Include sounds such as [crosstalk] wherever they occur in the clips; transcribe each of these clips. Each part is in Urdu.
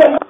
Thank [laughs] you.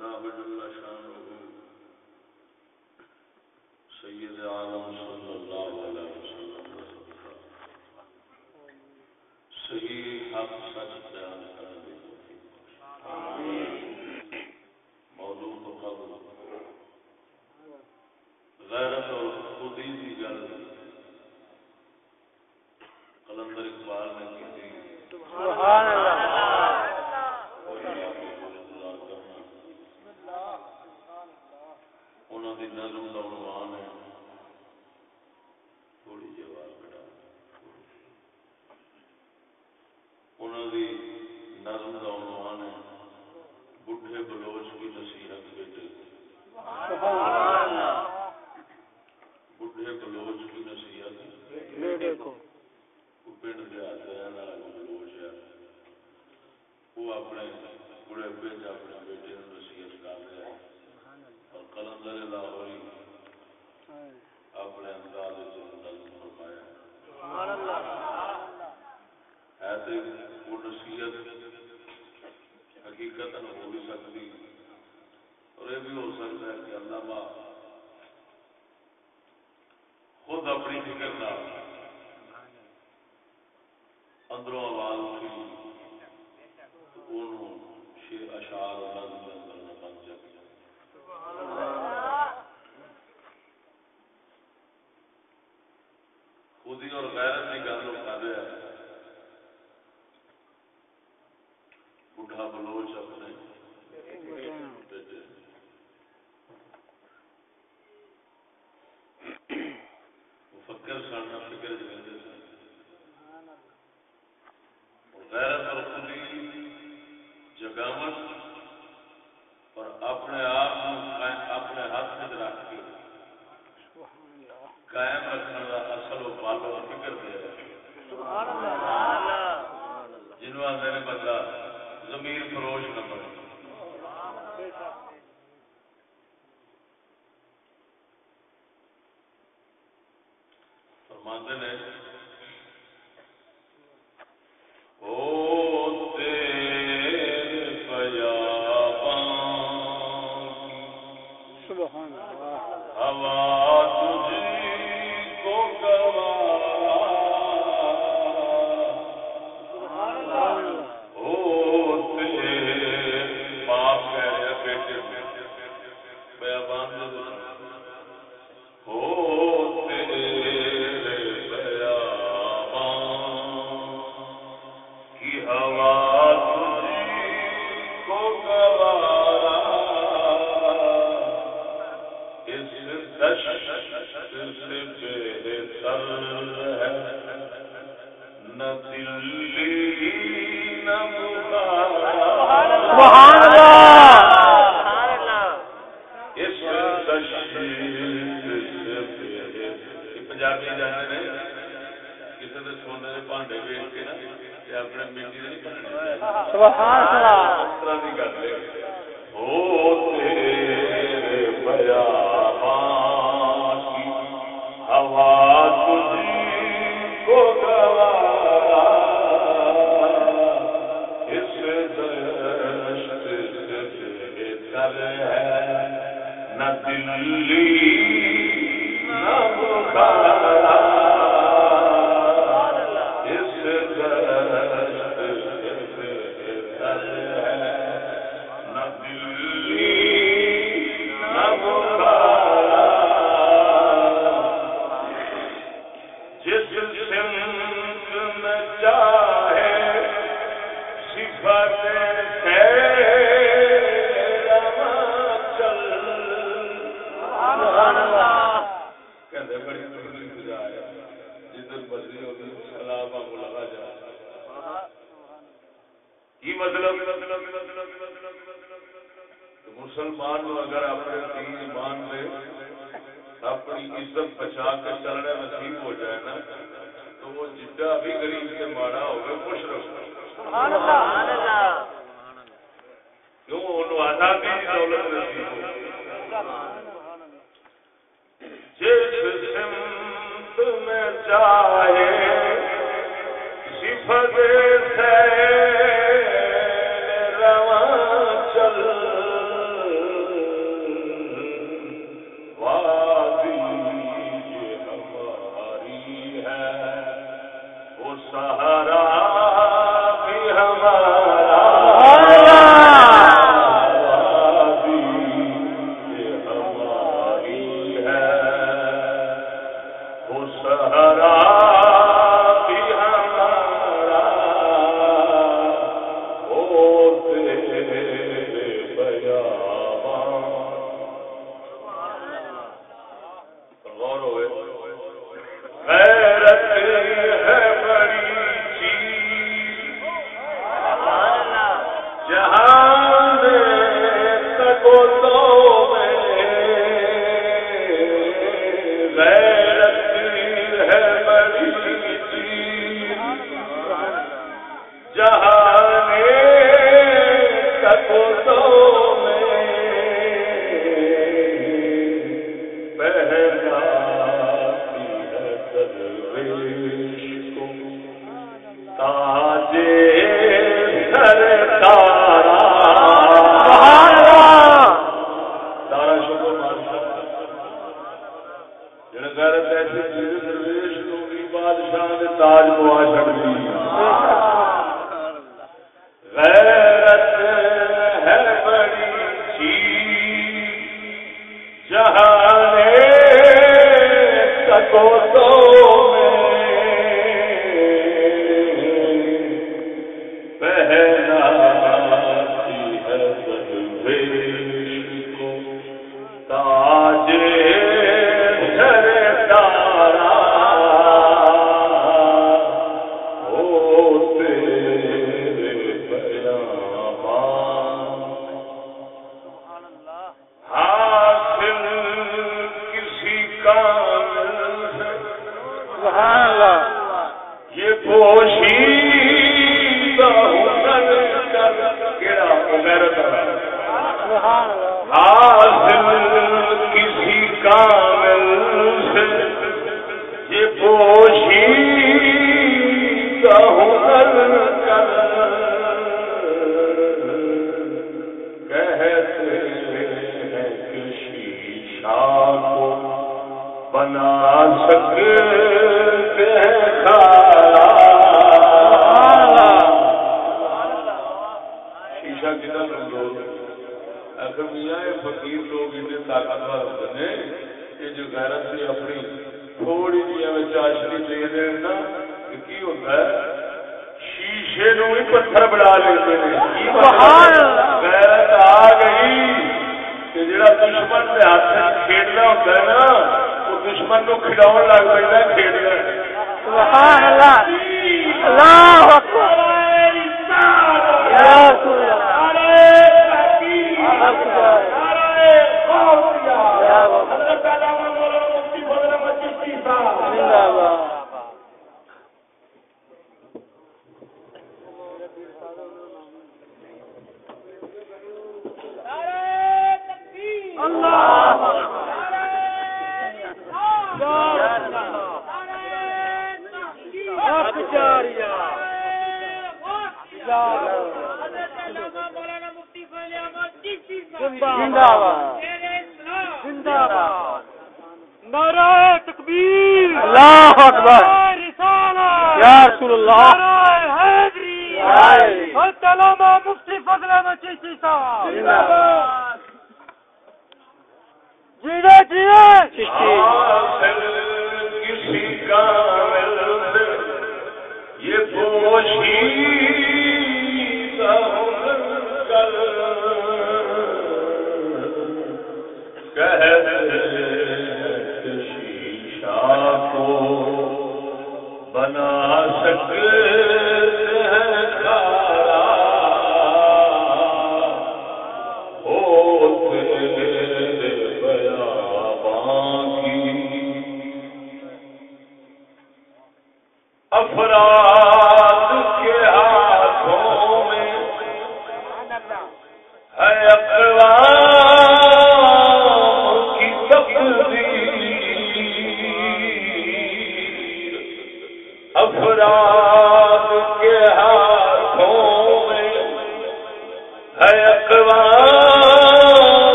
لا مجل شانه کرتا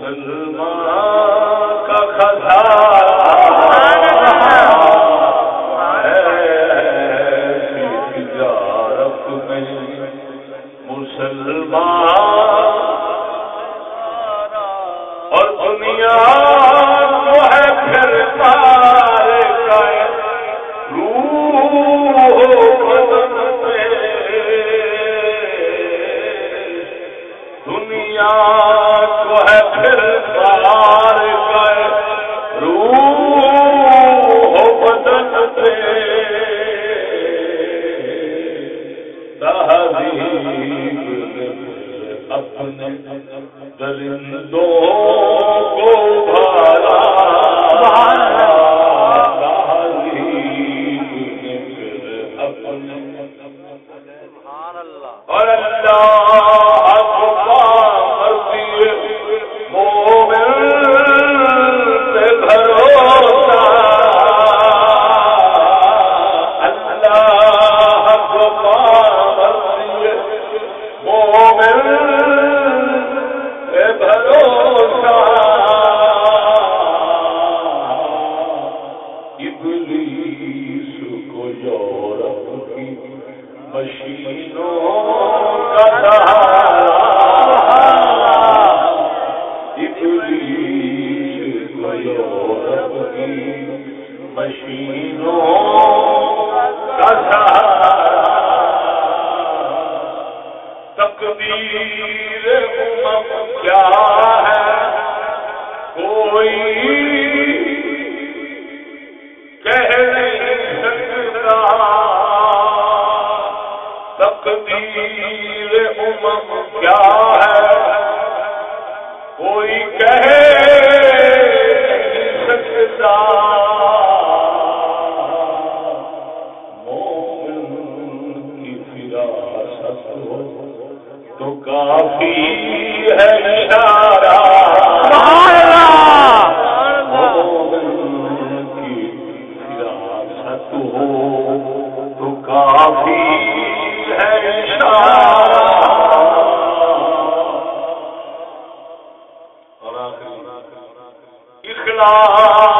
مسلمان کا خزانہ اللہ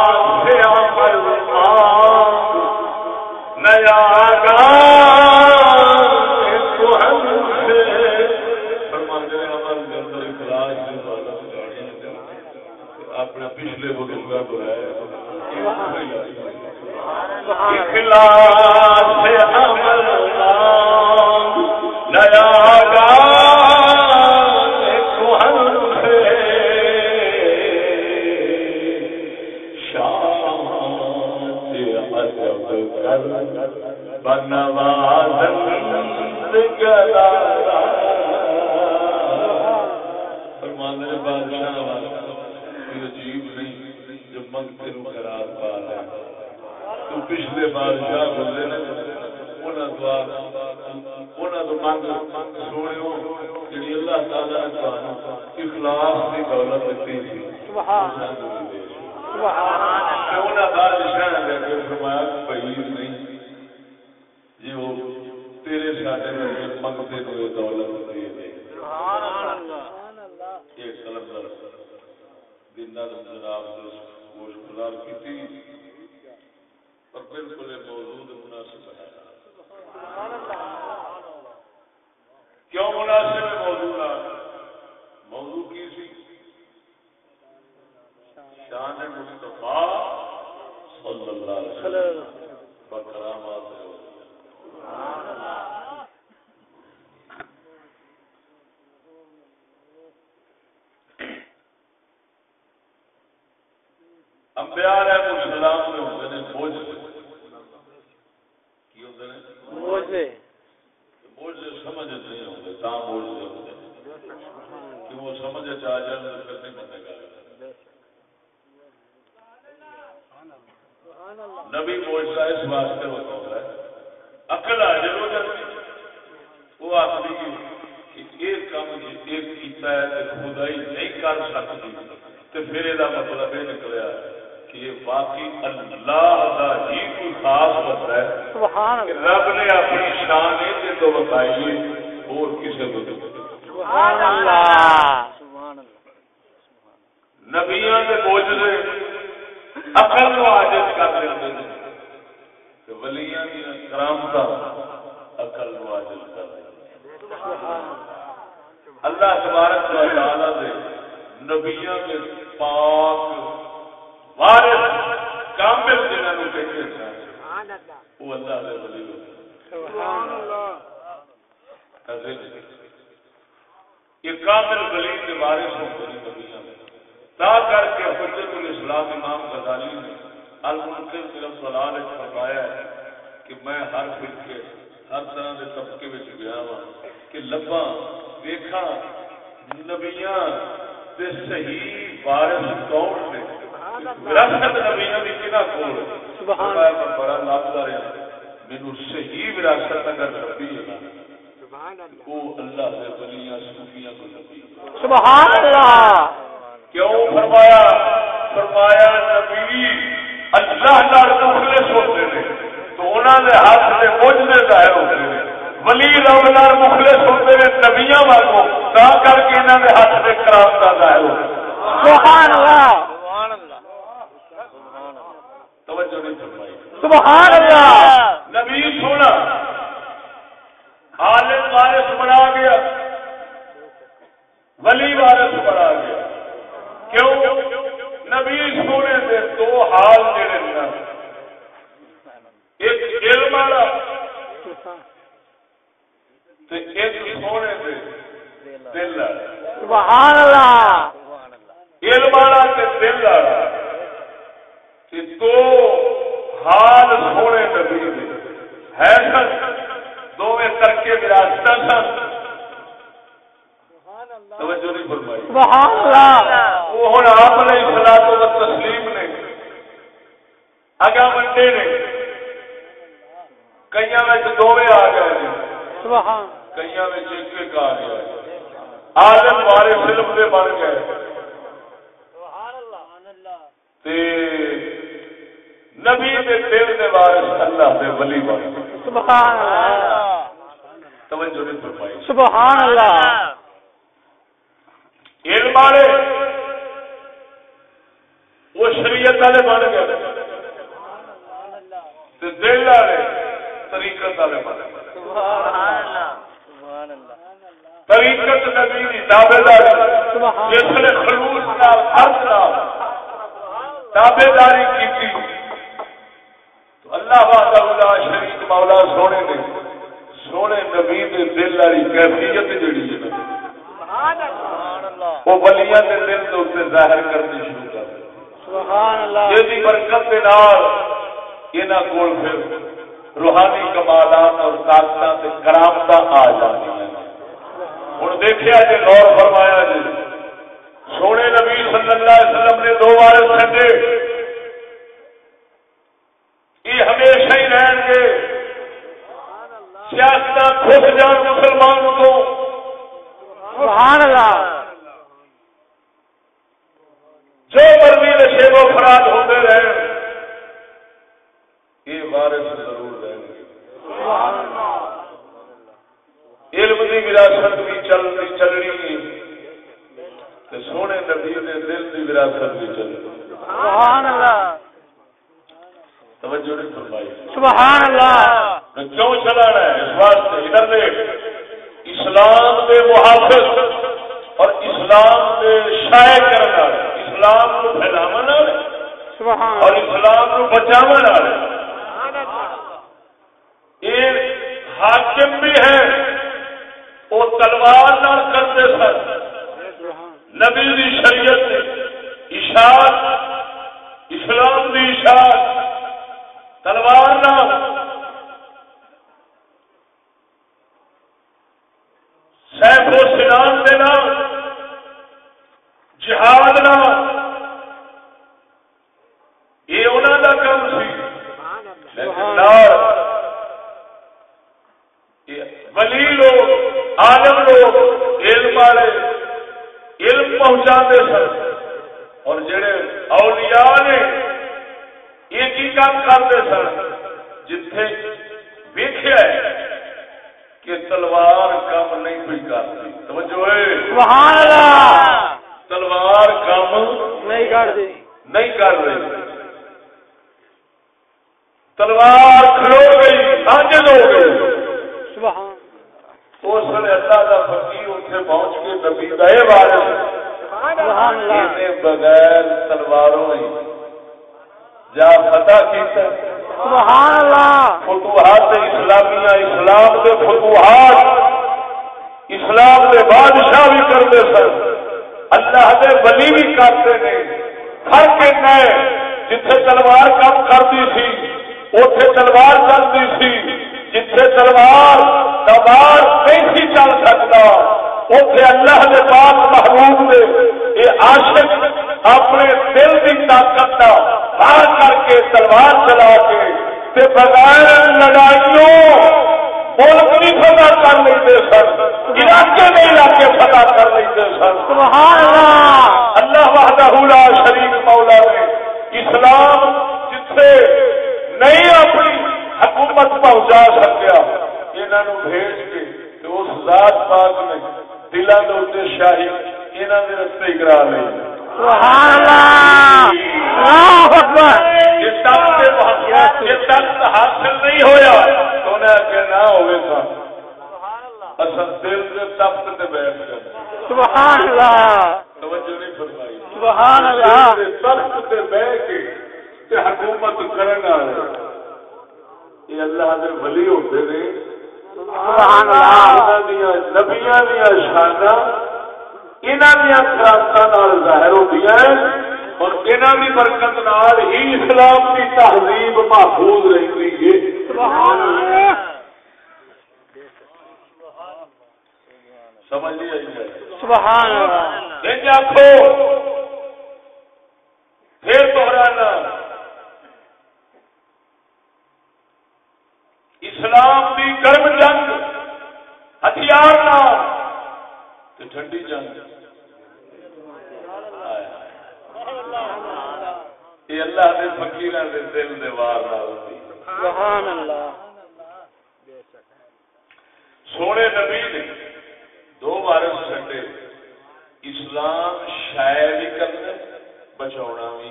عقل کو عاجز کر دیتے ہیں۔ کہ ولیاں کی کرامت عقل کو عاجز کر دیتے اللہ تبارک و تعالی دے نبیاں کے پاک وارث کامل جنہاں نو کہتے ہیں۔ سبحان اللہ وہ اللہ دے ولی ہوتے سبحان اللہ۔ یہ کامل ولی کے وارث ہوتے ہیں نبیاں میں تا کر کے حجت الاسلام امام غزالی نے المنکر ضلال وچ فرمایا ہے کہ میں ہر فرقے ہر طرح کے طبقے وچ گیا ہاں کہ لبا دیکھا نبیاں دے صحیح وارث کون نے؟ وراثت نبیاں دی کنا کول سبحان فرمایا میں بڑا لابدار ہوں مینوں صحیح وراثت اگر نبی ہے نا وہ اللہ دے ولیاں صوفیاں کو نبی۔ سبحان اللہ۔ کیوں فرمایا؟ فرمایا نبی اللہ نال مخلص ہوتے ہیں تو انہوں نے ہاتھ سے موجنے ظاہر ہوتے ہیں۔ ولی رب نال مخلص ہوتے ہیں نبیاں واگوں تا کر کے انہوں نے ہاتھ سے کرام کا ظاہر ہوتے ہیں۔ سبحان اللہ۔ توجہ نہیں فرمائی۔ سبحان اللہ۔ نبی سونا عالم وارث بنا گیا۔ ولی وارث بنا گیا۔ کیوں؟ نبی سونے دے دو حال جڑے نا۔ ایک علم والا تے ایک سونے دے دل والا۔ سبحان اللہ علم والا تے دل والا۔ تے دو حال سونے نبی دے۔ ہے سن دونوں ترکے وراثت سن توجہ نہیں فرمائی۔ سبحان اللہ۔ وہ ہوں آپ نے اخلاق و تسلیم نے اگا منڈے نے۔ کئی دونوں آ گئے نے۔ سبحان۔ کئی ایک ایک آ گیا آدم والے فلم کے بن گئے۔ تے نبی دے دل دے وارث اللہ دے ولی بن گئے۔ سبحان اللہ۔ توجہ نہیں فرمائی۔ سبحان اللہ۔ علم والے، وہ شریعت والے بن گئے۔ دل والے، طریقت والے بن گئے۔ طریقت نبی دی تابعداری سبحان جس نے خلوص نال عرض نال تابعداری کی تو اللہ والا شریف مولا سونے نے سونے نبی دل والی کیفیت جڑی ہے وہ بلیاں دے دل ظاہر کرنی شروع کر سبحان اللہ. برکت کے نال یہاں کول پھر روحانی کمالات اور طاقت کرامت آ جاتی ہیں. ہوں دیکھا جی غور فرمایا جی. سونے نبی صلی اللہ علیہ وسلم نے دو بار چھڈے یہ ہمیشہ ہی رہن گے. سیاست کھس جان مسلمان کو سبحان اللہ۔ جو مرضی نشے و فراد ہوتے رہے یہ وارث ضرور رہیں گے۔ علم کی وراثت بھی چل رہی چل رہی ہے سونے نبی نے دل کی وراثت بھی چل رہی سبحان اللہ۔ توجہ نہیں فرمائی۔ سبحان اللہ۔ کیوں چلانا ہے؟ اس واسطے ادھر دیکھ۔ اسلام کے محافظ اور اسلام کے شائع کرنا اسلام کو پھیلاو اور اسلام کو بچاو یہ حاکم بھی ہے وہ تلوار نہ کرتے سن۔ نبی دی شریعت اشاعت اسلام دی اشاعت۔ تلوار نہ سیف و سنان دینا جہاد نہ یہ انہوں کا کام سی۔ لیکن نال ولی لوگ، عالم لوگ علم والے علم پہنچاتے سن۔ اور جڑے اولیاء نے یہ کی کام کرتے سن، جتھے ویخیا کہ تلوار کام نہیں کوئی کرتی۔ توجہ ہے؟ سبحان اللہ تلوار کام نہیں نہیں کر رہی۔ تلوار کھلو گئی ساجد ہو گئی سبحان اس نے اللہ کا فقیر اتنے پہنچ کے نبی سبحان اللہ۔ بغیر تلواروں ہی۔ جا فتح کیتا۔ سبحان اللہ۔ فتوحات اسلامیہ، اسلام کے فتوحات اسلام کے بادشاہ بھی کرتے سن۔ اللہ کے ولی بھی کرتے نے۔ ہر کے نئے، جتھے تلوار کام کرتی سی اتے تلوار چلتی سی جتھے تلوار تبار نہیں سی چل سکتا اتے اللہ کے پاک محبوب نے یہ عاشق اپنے دل کی طاقت کا باہر کر کے تلوار چلا کے تے بغیر لڑائیوں ملک نہیں فتح کر لیتے سن علاقے میں علاقے فتح کر لیتے سن۔ سبحان اللہ۔ اللہ وحدہ لا شریف مولا نے اسلام جتھے نہیں اپنی حکومت پہنچا سکیا انہوں بھیج کے اس ذات پاک نے دلوں کے اتنے شاہی انہوں نے رستے کرا لی سبحان اللہ! اللہ اکبر! یہ تخت محمد- یہ تخت حاصل نہیں ہویا تو انہیں آگے نہ ہوئے تھا اصل دل کے تخت سے بیٹھ گئے سبحان اللہ! توجہ نہیں فرمائی۔ سبحان اللہ! دل کے تخت سے بیٹھ کے تے حکومت کرنا یہ اللہ دے ولی ہوتے نے۔ سبحان اللہ! نبیاں دیا شانا کرامت ظاہر ہوتی ہیں اور انہوں کی برکت نال ہی اسلام کی تہذیب محفوظ رہتی ہے سمجھ آخو پھر اسلام کی گرم جنگ ہتھیار نہ ٹھنڈی جنگ یہ اللہ کے فقیر کے دل دے وار سبحان اللہ سونے نبی نے دو وارث چھڈے اسلام شاید بھی کرنا بچاؤنا بھی۔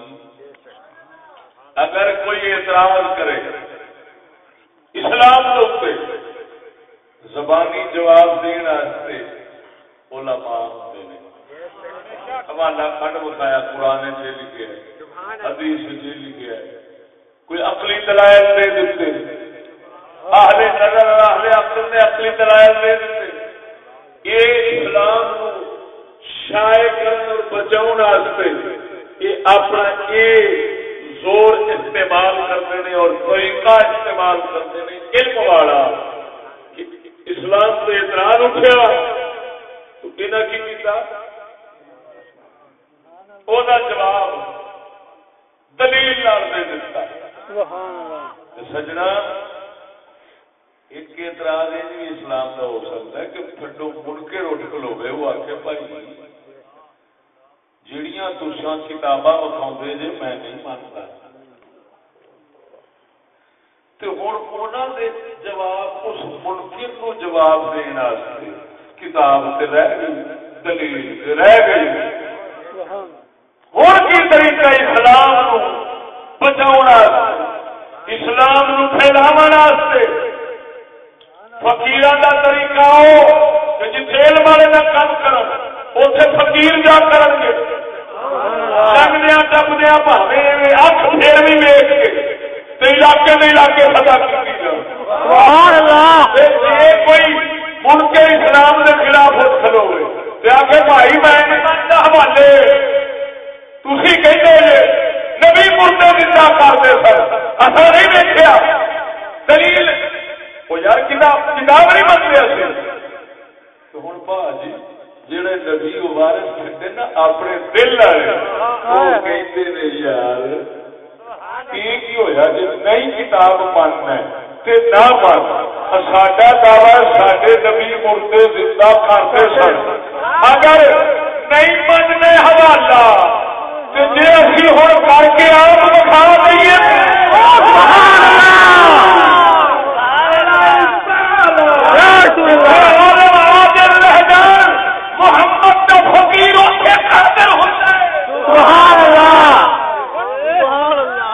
اگر کوئی اعتراض کرے اسلام کے اوپر زبانی جواب دین واسطے علماء ہوتے ہیں حوالہ کھڈ بتایا قرآن سے لکھے حدیث سے لکھے کوئی عقلی دلائل دے دیتے اہل نظر اہل عقل نے عقلی دلائل دے دیتے یہ اسلام کو شائع کرنے اور بچاؤ واسطے یہ اپنا یہ زور استعمال کرتے ہیں اور طریقہ استعمال کرتے ہیں علم والا اسلام سے اعتراض اٹھا انہیں کی کیتا جواب دلیل نال دے دیتا سبحان اللہ سجنا ایک اعتراض یہ بھی اسلام کا ہو سکتا ہے کہ پھڈو مڑ کے روٹ کلوے وہ آخے بھائی جڑیاں تساں کتاباں وکھاؤندے جے میں نہیں مانتا تے ہن انہاں دے جواب اس منکر کو جواب دین واسطے کتاب تے رہ گئی دلیل تے رہ گئی۔ ہوں کی طریقہ اسلام بچاؤ اسلام پھیلاو فقیر کا طریقہ ہو کہ جتھے علم والے کا کام کر اتے فقیر جا کر گے۔ لگدیا ٹپدیا بھاوے اک پھر بھی ویچ کے۔ علاقے میں علاقے پتا کی اللہ۔ جی کوئی مڑ کے اسلام کے خلاف اٹھ کھلو گے آ کے بھائی میں حوالے تھی کہتے نبی مردے زندہ کرتے سر اصا نہیں دیکھا دلیل وہ یار کتاب کتاب نہیں بنتے اصل تو ہوں بھاجی جڑے نبی وارث کھٹے نا اپنے دل والے وہ کہتے نے یار کی ہویا جی نہیں کتاب ماننا ہے تے نہ مر ساڈا دعوی ساڈے نبی مردے زندہ کرتے سن۔ اگر نہیں مننے حوالہ۔ جی اسی ہوں کر کے آپ دکھا دئیے۔ محمد کا فقیر اسے قادر ہوتا ہے سبحان اللہ سبحان اللہ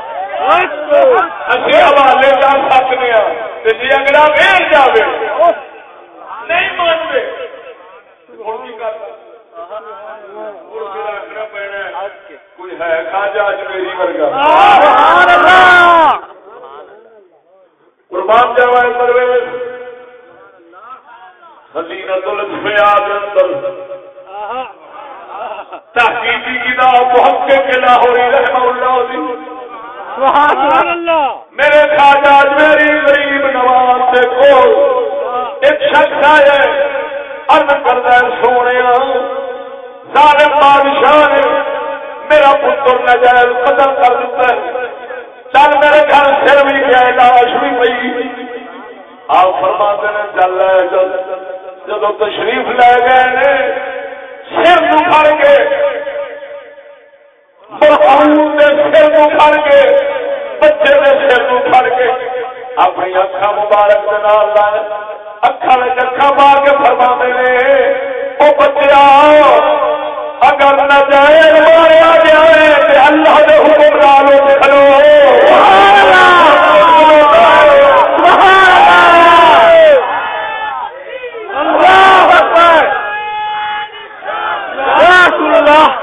اسی حوالے کر سکتے ہیں جی اگلا ویل جائے نہیں مانتے ہوں کی کوئی ہے خاجا ورگا؟ قربان جاوا پرویز الفیاد اندر۔ تحقیقی کتاب محقق لاہوری رحمہ اللہ دی۔ سبحان اللہ. میرے خواجہ میری غریب نواز سے کو ایک شخص آئے ارد کرتا ہے، سونے ظالم بادشاہ نے میرا پتر نجائز قتل کر دیتا ہے۔ چل میرے گھر سر بھی گیا لاش بھی پئی۔ آپ فرما نے چل رہے چل جب تشریف لے گئے نے، سر نو پھڑ کے سر نو پھڑ کے بچے نے سر نو پھڑ کے اپنی اکھا مبارک کے نال لائے اکھا اکھا مار کے فرما نے او بچیا اگر نہ جائے ماریا جائے تے اللہ دے حکم نال کھلو۔ سبحان اللہ۔ سبحان اللہ۔ اللہ اکبر یا رسول اللہ۔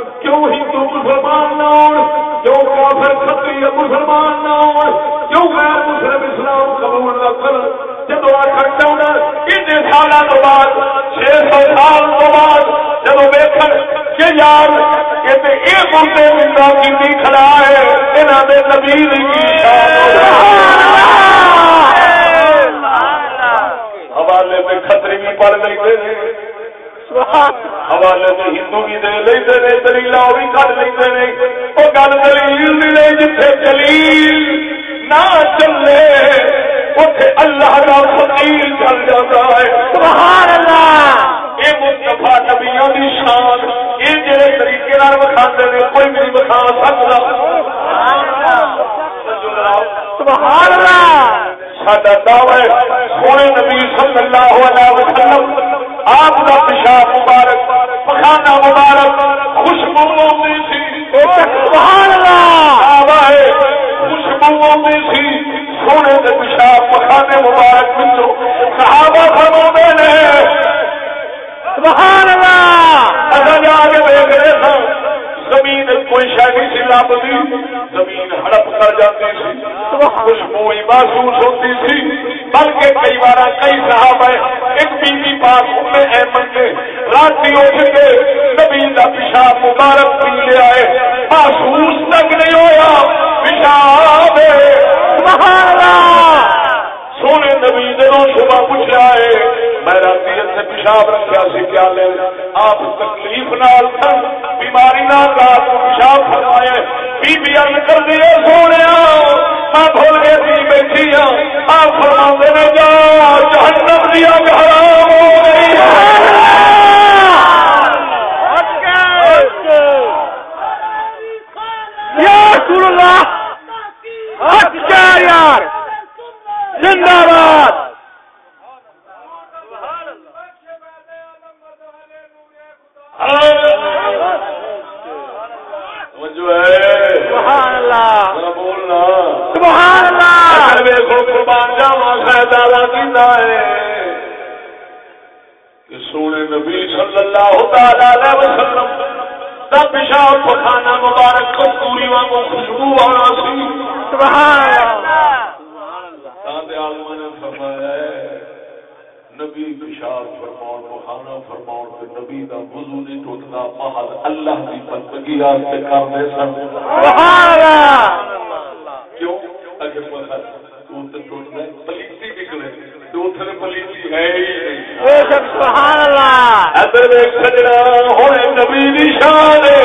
کیوں ہندو مسلمان نہ ہو کیوں کافر کھتری مسلمان نہ ہو کیوں غیر مسلم اسلام قبول نہ کر؟ جب آخر چاہنا ان سال تو بعد چھ سو سال تو بعد جب ویکن کہ یار یہ بندے زندہ کیتی کھڑا ہے دے نبی حوالے میں کھتری بھی لیں سبحان حوالے ہندو بھی دے لیتے نے دلیل وہ بھی کر لیتے نے وہ گل دلیل بھی نہیں جتھے دلیل نہ چلے اتے اللہ کا فقیر چل جاتا ہے۔ سبحان اللہ۔ یہ مستفا نبیوں کی شان یہ جڑے طریقے وکھاتے ہیں کوئی بھی نہیں وکھا سکتا۔ سبحان اللہ۔ دعوی سونے نبی صلی اللہ علیہ وسلم آپ کا پیشاب مبارک پخانا مبارک خوشبو آتی سی خوشبو آتی سی سونے کے پیشاب پخانے مبارک وچوں صحابہ فرما نے سبحان اللہ! اگر کے دیکھ رہے تھا زمین کوئی شاید نہیں سی لبتی زمین ہڑپ کر جاتی سی۔ خوشبو ہی محسوس ہوتی سی، بلکہ کئی بار کئی صاحب ہے ایک بی بی پاس میں احمد نے رات اٹھ کے زمین کا پیشاب مبارک پی لیا ہے محسوس تک نہیں ہویا، پیشاب ہے سبحان نبی جدو صبح پوچھا ہے۔ میں رات سے پیشاب رکھا سی کیا لے آپ تکلیف نال تھا بیماری نال رات کو پیشاب فرمایا بی بی ارد کر دیے سونے میں بھول گئے تھی بیٹھی ہوں آپ فرما نے جا جہنم دیا حرام ہو گئی ہے۔ یا رسول اللہ اچھا یار؟ زندہ باد! جو ہے سبحان اللہ! ذرا بولنا۔ سبحان اللہ! اگر ویکھو قربان جاواں شاید اعلیٰ کیتا ہے۔ کہ سونے نبی صلی اللہ تعالی علیہ وسلم دا پیشاب مبارک کستوری وانگو خوشبو والا سی۔ سبحان اللہ! تاندے عالمہ نے فرمایا ہے نبی پیشاب فرماؤ پخانا فرماؤ کہ نبی دا وضو نہیں ٹوٹتا محل اللہ دی بندگی واسطے کرتے سن۔ سبحان اللہ! کیوں؟ اگر پتہ تو تے ٹوٹدا پلیتی نکلے۔ تو پلیتی ہے ہی نہیں۔ بے شک سبحان اللہ! ادھر ویک سجنا ہونے نبی دی شان ہے۔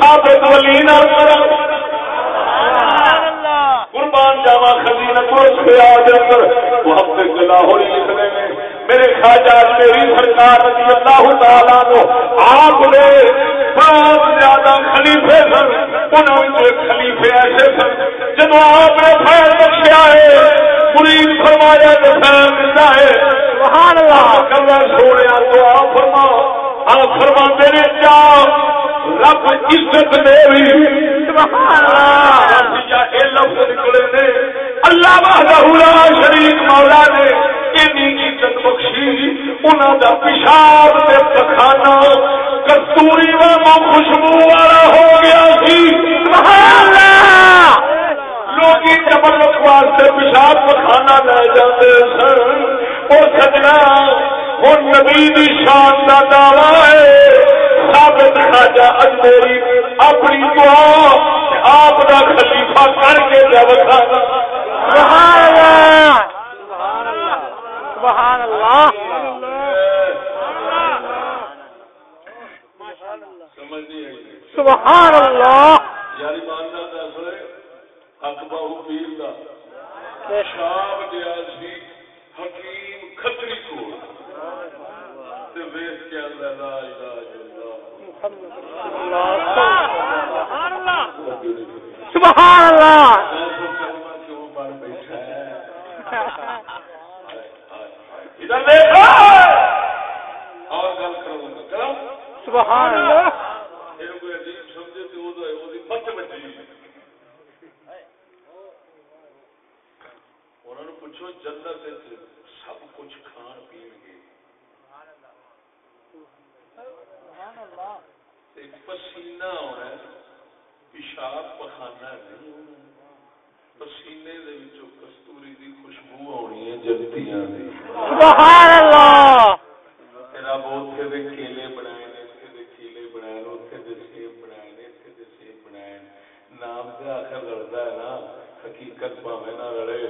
ثابت ولی نال کرم قربان جاوا خزینہ اندر وہ ہفتے لکھنے میں میرے خواجہ میری سرکار رضی اللہ تعالیٰ نو آپ نے بہت زیادہ خلیفے سن انہوں خلیفے ایسے سن جب آپ نے خیر بخشیا ہے مرید فرمایا تو خیر ملتا ہے۔ سبحان اللہ۔ کلا سونے تو آپ فرما آپ فرما میرے کیا رب عزت دے بھی۔ سبحان اللہ. یا اے لفظ نکلے نے. اللہ وحدہ لا شریک مولا نے اینی عزت بخشی. انہاں دا پیشاب تے پخانا کستوری والا خوشبو والا ہو گیا سی. سبحان اللہ. لوگ تبرک واسطے پیشاب پخانا لے جاتے سن. او سجنا ہن نبی دی شان دا دعوی ہے. ثابت خواجہ اجمیری اپنی دعا آپ دا خلیفہ کر کے کھانا سبحان اللہ۔ سبحان اللہ۔ سمجھ نہیں آئی سبحان اللہ۔ یاری ماننا دس ہوئے حق باہو پیر دا۔ بے شک شام دیا سی حکیم کھتری کو تے ویخ کے اللہ لا الہ الا اللہ۔ سبحان اللہ۔ سبحان اللہ پوچھو جنت سب کچھ کھان پین گے۔ پسینہ ہونا پیشاب پخانا نہیں ہونا پسینے کستوری دی خوشبو آنی ہے اللہ۔ رب دے کیلے بنائے کیلے سیب سیب نام تے آخر لڑتا ہے نا حقیقت پاوے نہ لڑے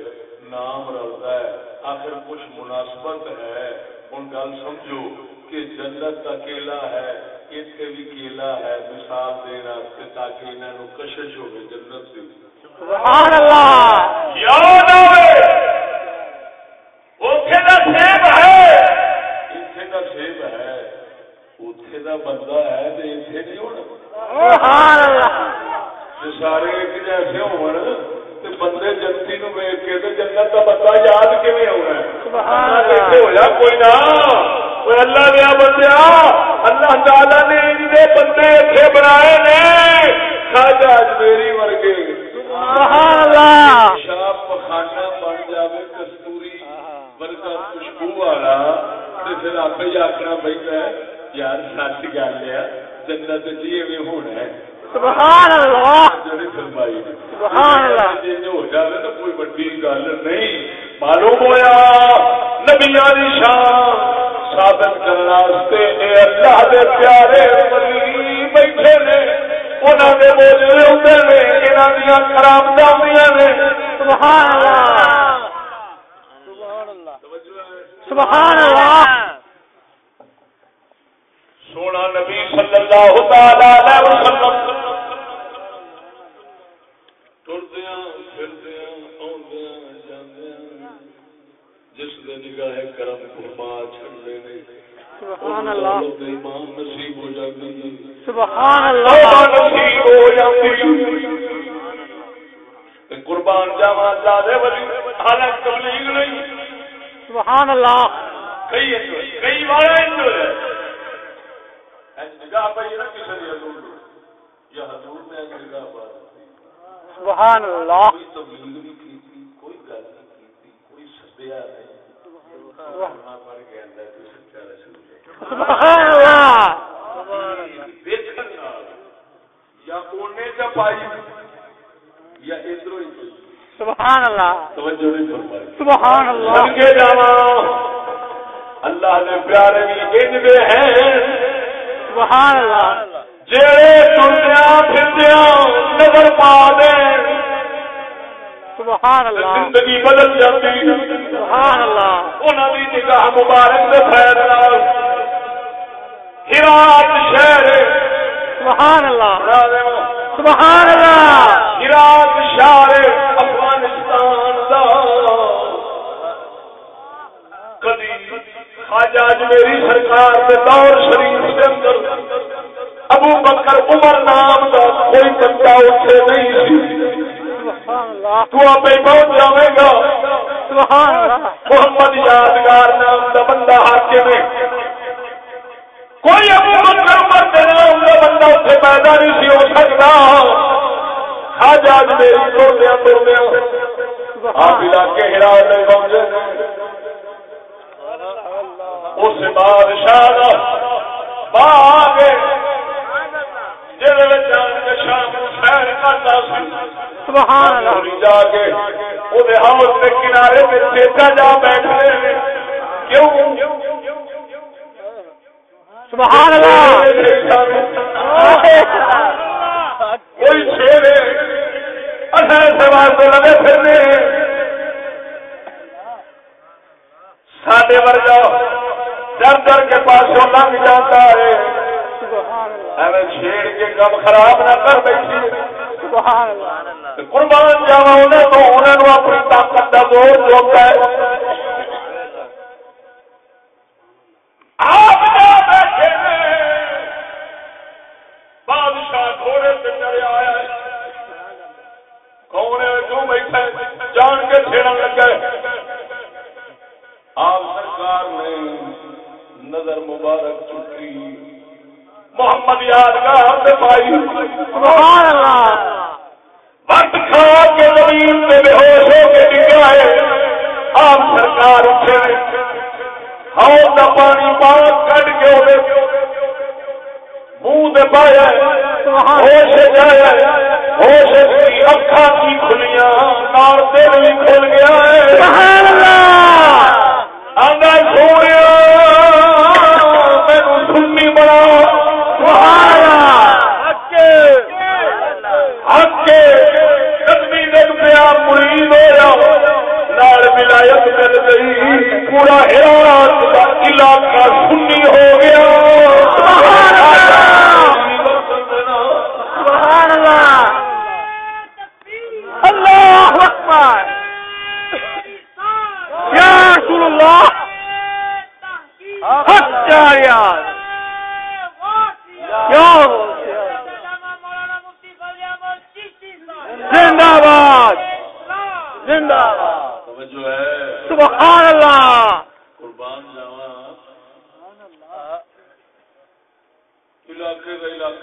نام رلتا ہے۔ آخر کچھ مناسبت ہے۔ ہن گل سمجھو۔ کہ جنت کا کیلا ہے اتنے بھی کیلا ہے مثال دین تاکہ انہاں نو کشش ہوے جنت دی۔ سبحان اللہ! یاد اوتھے دا سیب ہے! دا سیب ہے۔ اوتھے دا بندہ ہے تے نہیں ہونا۔ سبحان اللہ! جے سارے ایک جیسے ہون تے بندے جنتی نو ویک کے تے جنت کا بندہ یاد کیویں ہونا ہے؟ سبحان اللہ اللہ! کہتے ہویا کوئی نہ۔ اللہ دیا بندیا اللہ تعالی نے ان دے بندے اتنے بنائے نے اجمیری ورگے سبحان اللہ شاپ پخانا بن جاوے کستوری ورگا خوشبو والا تے پھر آپ ہی آخنا پہنا ہے یار سچ گل ہے جنت جی ایویں ہونا ہے سبحان اللہ جڑی فرمائی نے سبحان اللہ ہو جائے تو کوئی بڑی گل نہیں معلوم ہوا نبیا کی شان ثابت کرنے اے اللہ دے پیارے ولی بیٹھے نے انہاں دے ہوندے نے انہاں دیاں ہوندیاں نے سبحان اللہ سبحان اللہ سونا نبی صلی اللہ تعالی علیہ وسلم جس دے نگاہ کرم فرما چھڑنے نے سبحان اللہ۔ ایمان نصیب ہو جاتی سبحان توبہ اللہ نصیب ہو جاتی تے قربان جاواں اللہ دے ولی حالت تبلیغ نہیں۔ سبحان اللہ۔ کئی کئی بار انجو ہے۔ نگاہ پئی نا کسی دی حضور یا حضور نے نگاہ پا سبحان اللہ۔ کوئی تبلیغ نہیں کیتی کوئی گل سبحان اللہ۔ سبحان اللہ۔ اللہ نے پیارے بھی ہیں۔ سبحان اللہ۔ جڑے ٹردیاں پھردیاں نظر پا دے۔ سبحان اللہ۔ زندگی بدل جاتی۔ سبحان اللہ۔ انہاں دی نگاہ مبارک دے فیض نال۔ ہرات شہر سبحان اللہ۔ سبحان اللہ۔ ہرات شہر افغانستان دا۔ کدی خواجہ اجمیری سرکار دے دور شریف دے اندر ابو بکر عمر نام دا کوئی بندہ اٹھے نہیں سی۔ تو آپ ہی پہنچ جاوے گا۔ محمد یادگار نام دا بندہ حاکم ہے۔ کوئی ابو بکر عمر دے نام دا بندہ اتنے پیدا نہیں سی ہو سکتا۔ خواجہ اجمیری توڑدیا توڑدیا آپ علاقے ہرا میں پہنچے اس بادشاہ باغ جا کے وہ ہاؤس کے کنارے میں چیتا جا بیٹھے نے کیوں؟ سبحان اللہ. کوئی شیر اصل سوال تو لگے پھرنے. ساڈے ورگا در در کے پاسوں لنگ جاتا ہے. ایویں چھیڑ کے کم خراب نہ کر بیٹھی قربان جاوا انہیں تو انہوں اپنی طاقت کا زور جوتا ہے۔ آپ بیٹھے بادشاہ گھوڑے سے چڑھے آیا ہے۔ کون ہے کیوں بیٹھا ہے؟ جان کے چھیڑن لگا ہے۔ آپ سرکار نے نظر مبارک چکی محمد یادگار سے پائی سبحان اللہ۔ وقت کھا کے زمین میں بے ہوش ہو کے ڈگا ہے آپ سرکار اٹھے۔ ہاؤ کا پانی پاک کٹ کے ہوئے۔ منہ دے پایا ہوش جایا ہوش کی اکھا کی کھلیاں نال دل بھی کھل گیا ہے۔ سبحان اللہ۔ سونے۔ پورا ایران کا علاقہ سنی ہو گیا۔ اللہ! یا رسول! اللہ زندہ باد! زندہ باد! سبحان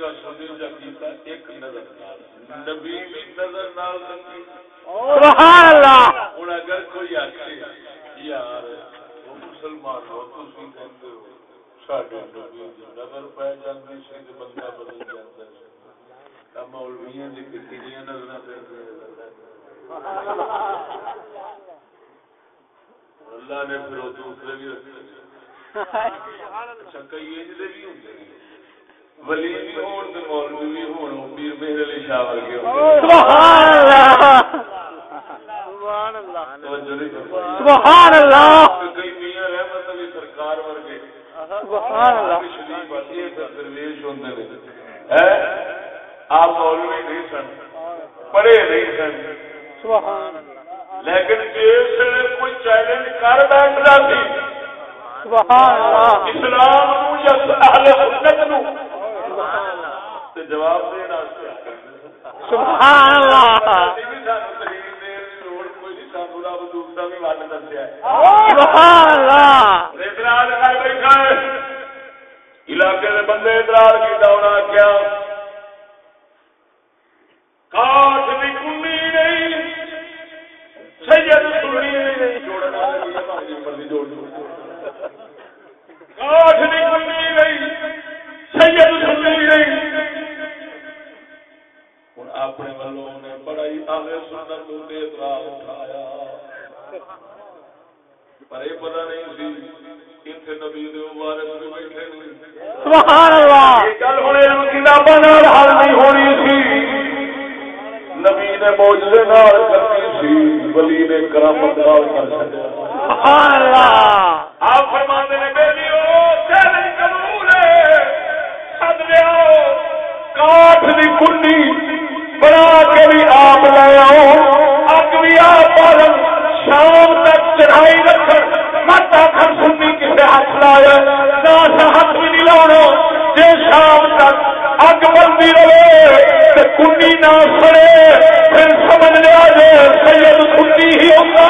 علاقہ سنی جا کیتا ایک نظر نال نبی بھی نظر نال رنگی سبحان اللہ! ہوں اگر کوئی آخے یار وہ مسلمان ہو تھی کہتے ہو ساڈے نبی دی نظر پی جاتی سی تے بندہ بدل جاتا سی۔ مولویاں دی کتنی نظر پہ اللہ نے پھر دوسرے بھی رکھے۔ اچھا کئی انج دے بھی ہوندے ولی بھی ہون تے مولوی بھی ہون وہ پیر مہر علی شاہ ورگے ہوندے سبحان اللہ۔ سبحان اللہ۔ توجہ نہیں فرمائی سبحان اللہ۔ کئی میاں رحمت علی سرکار ورگے سبحان اللہ شریف والی پھر درویش ہوندے نے ہیں آپ مولوی نہیں سن پڑھے نہیں سن۔ سبحان اللہ۔ لیکن جس کوئی چیلنج کر بیٹھتا سی سبحان اللہ۔ اسلام نو یا اہل سنت نو۔ تے جواب دین واسطے۔ سبحان اللہ۔ سبحان اللہ۔ علاقے کے بندے اترال کیا ہونا کیا کاٹ بھی کنی نہیں سید سنی نہیں۔ جوڑنا جوڑ کاٹ بھی کنی نہیں سید سنی نہیں ہوں اپنے والوں نے بڑا ہی آگے سنت کے اعتراض اٹھایا۔ پر یہ پتا نہیں سی اتنے نبی دے مبارک بھی بیٹھے نہیں سبحان اللہ یہ گل ہوں کتاباں نال حل نہیں ہونی سی۔ نبی نے موجزے نال کرنی سی ولی نے کرامت نال کر چھڈیا۔ سبحان اللہ آپ نے کاٹ دی کنڈی بنا کے بھی آپ لے آؤ۔ اگ بھی آپ پالن شام تک چڑھائی رکھ مت آخر سنی کسے ہاتھ لایا نہ ہاتھ بھی نہیں لاؤنا۔ جے شام تک اگ بلدی رہے کنڈی نہ سڑے، پھر سمجھ لیا جے سید سنی ہی ہوگا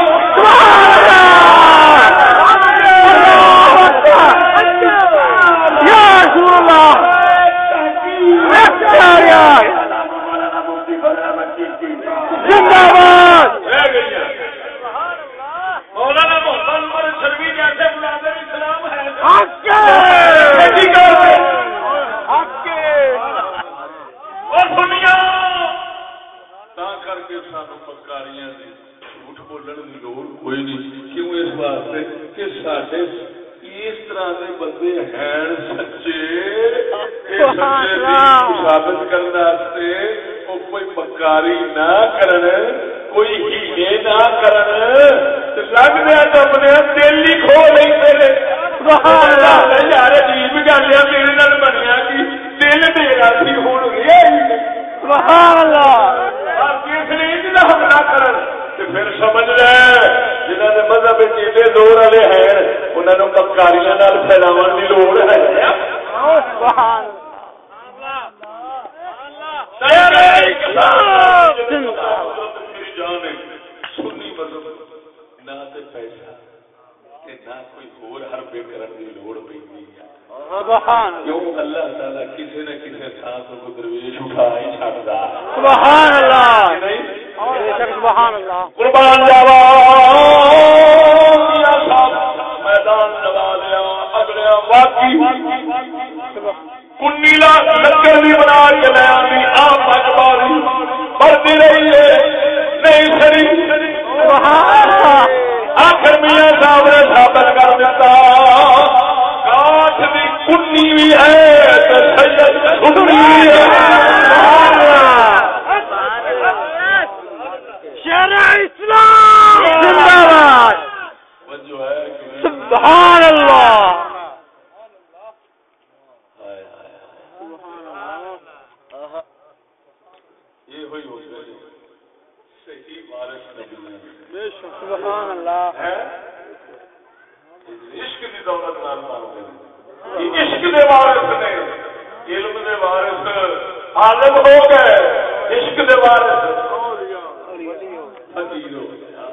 عشق دے وارث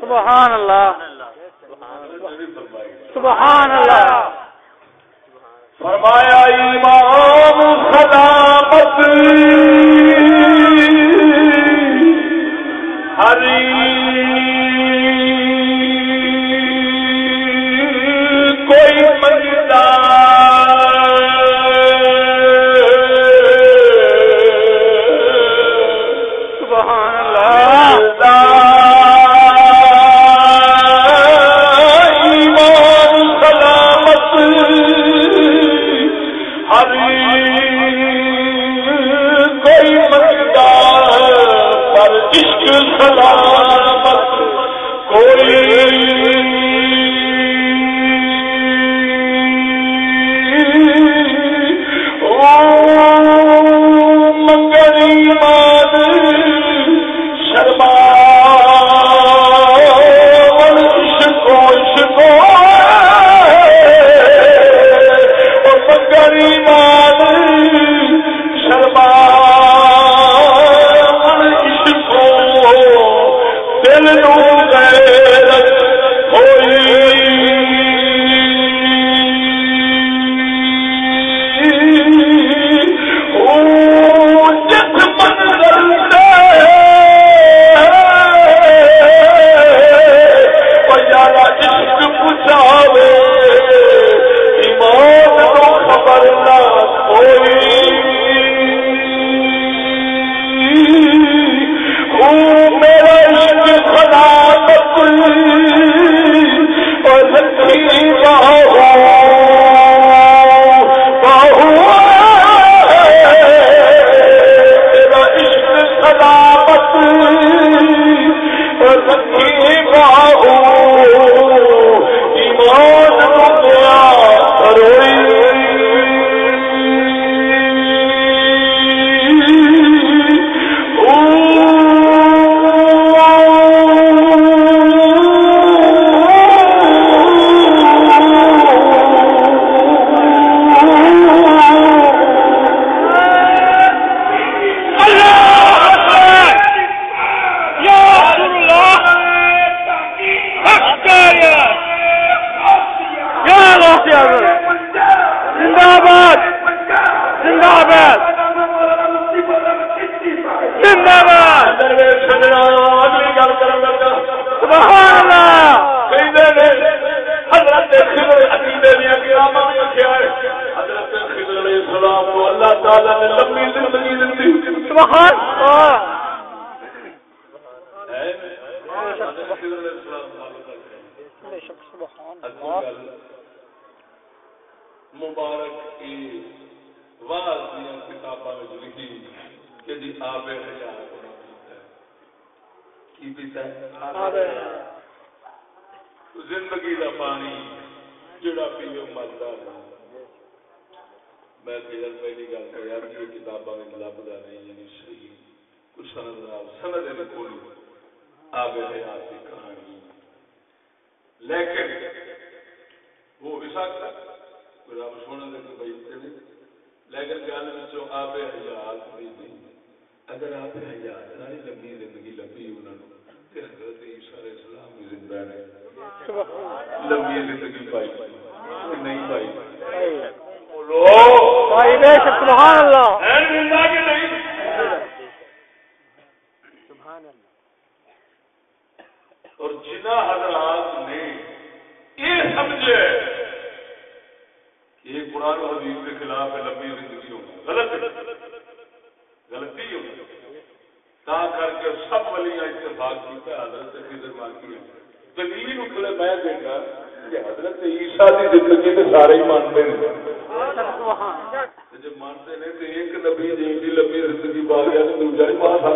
سبحان اللہ۔ سبحان اللہ۔ فرمایا امام سلامت ہری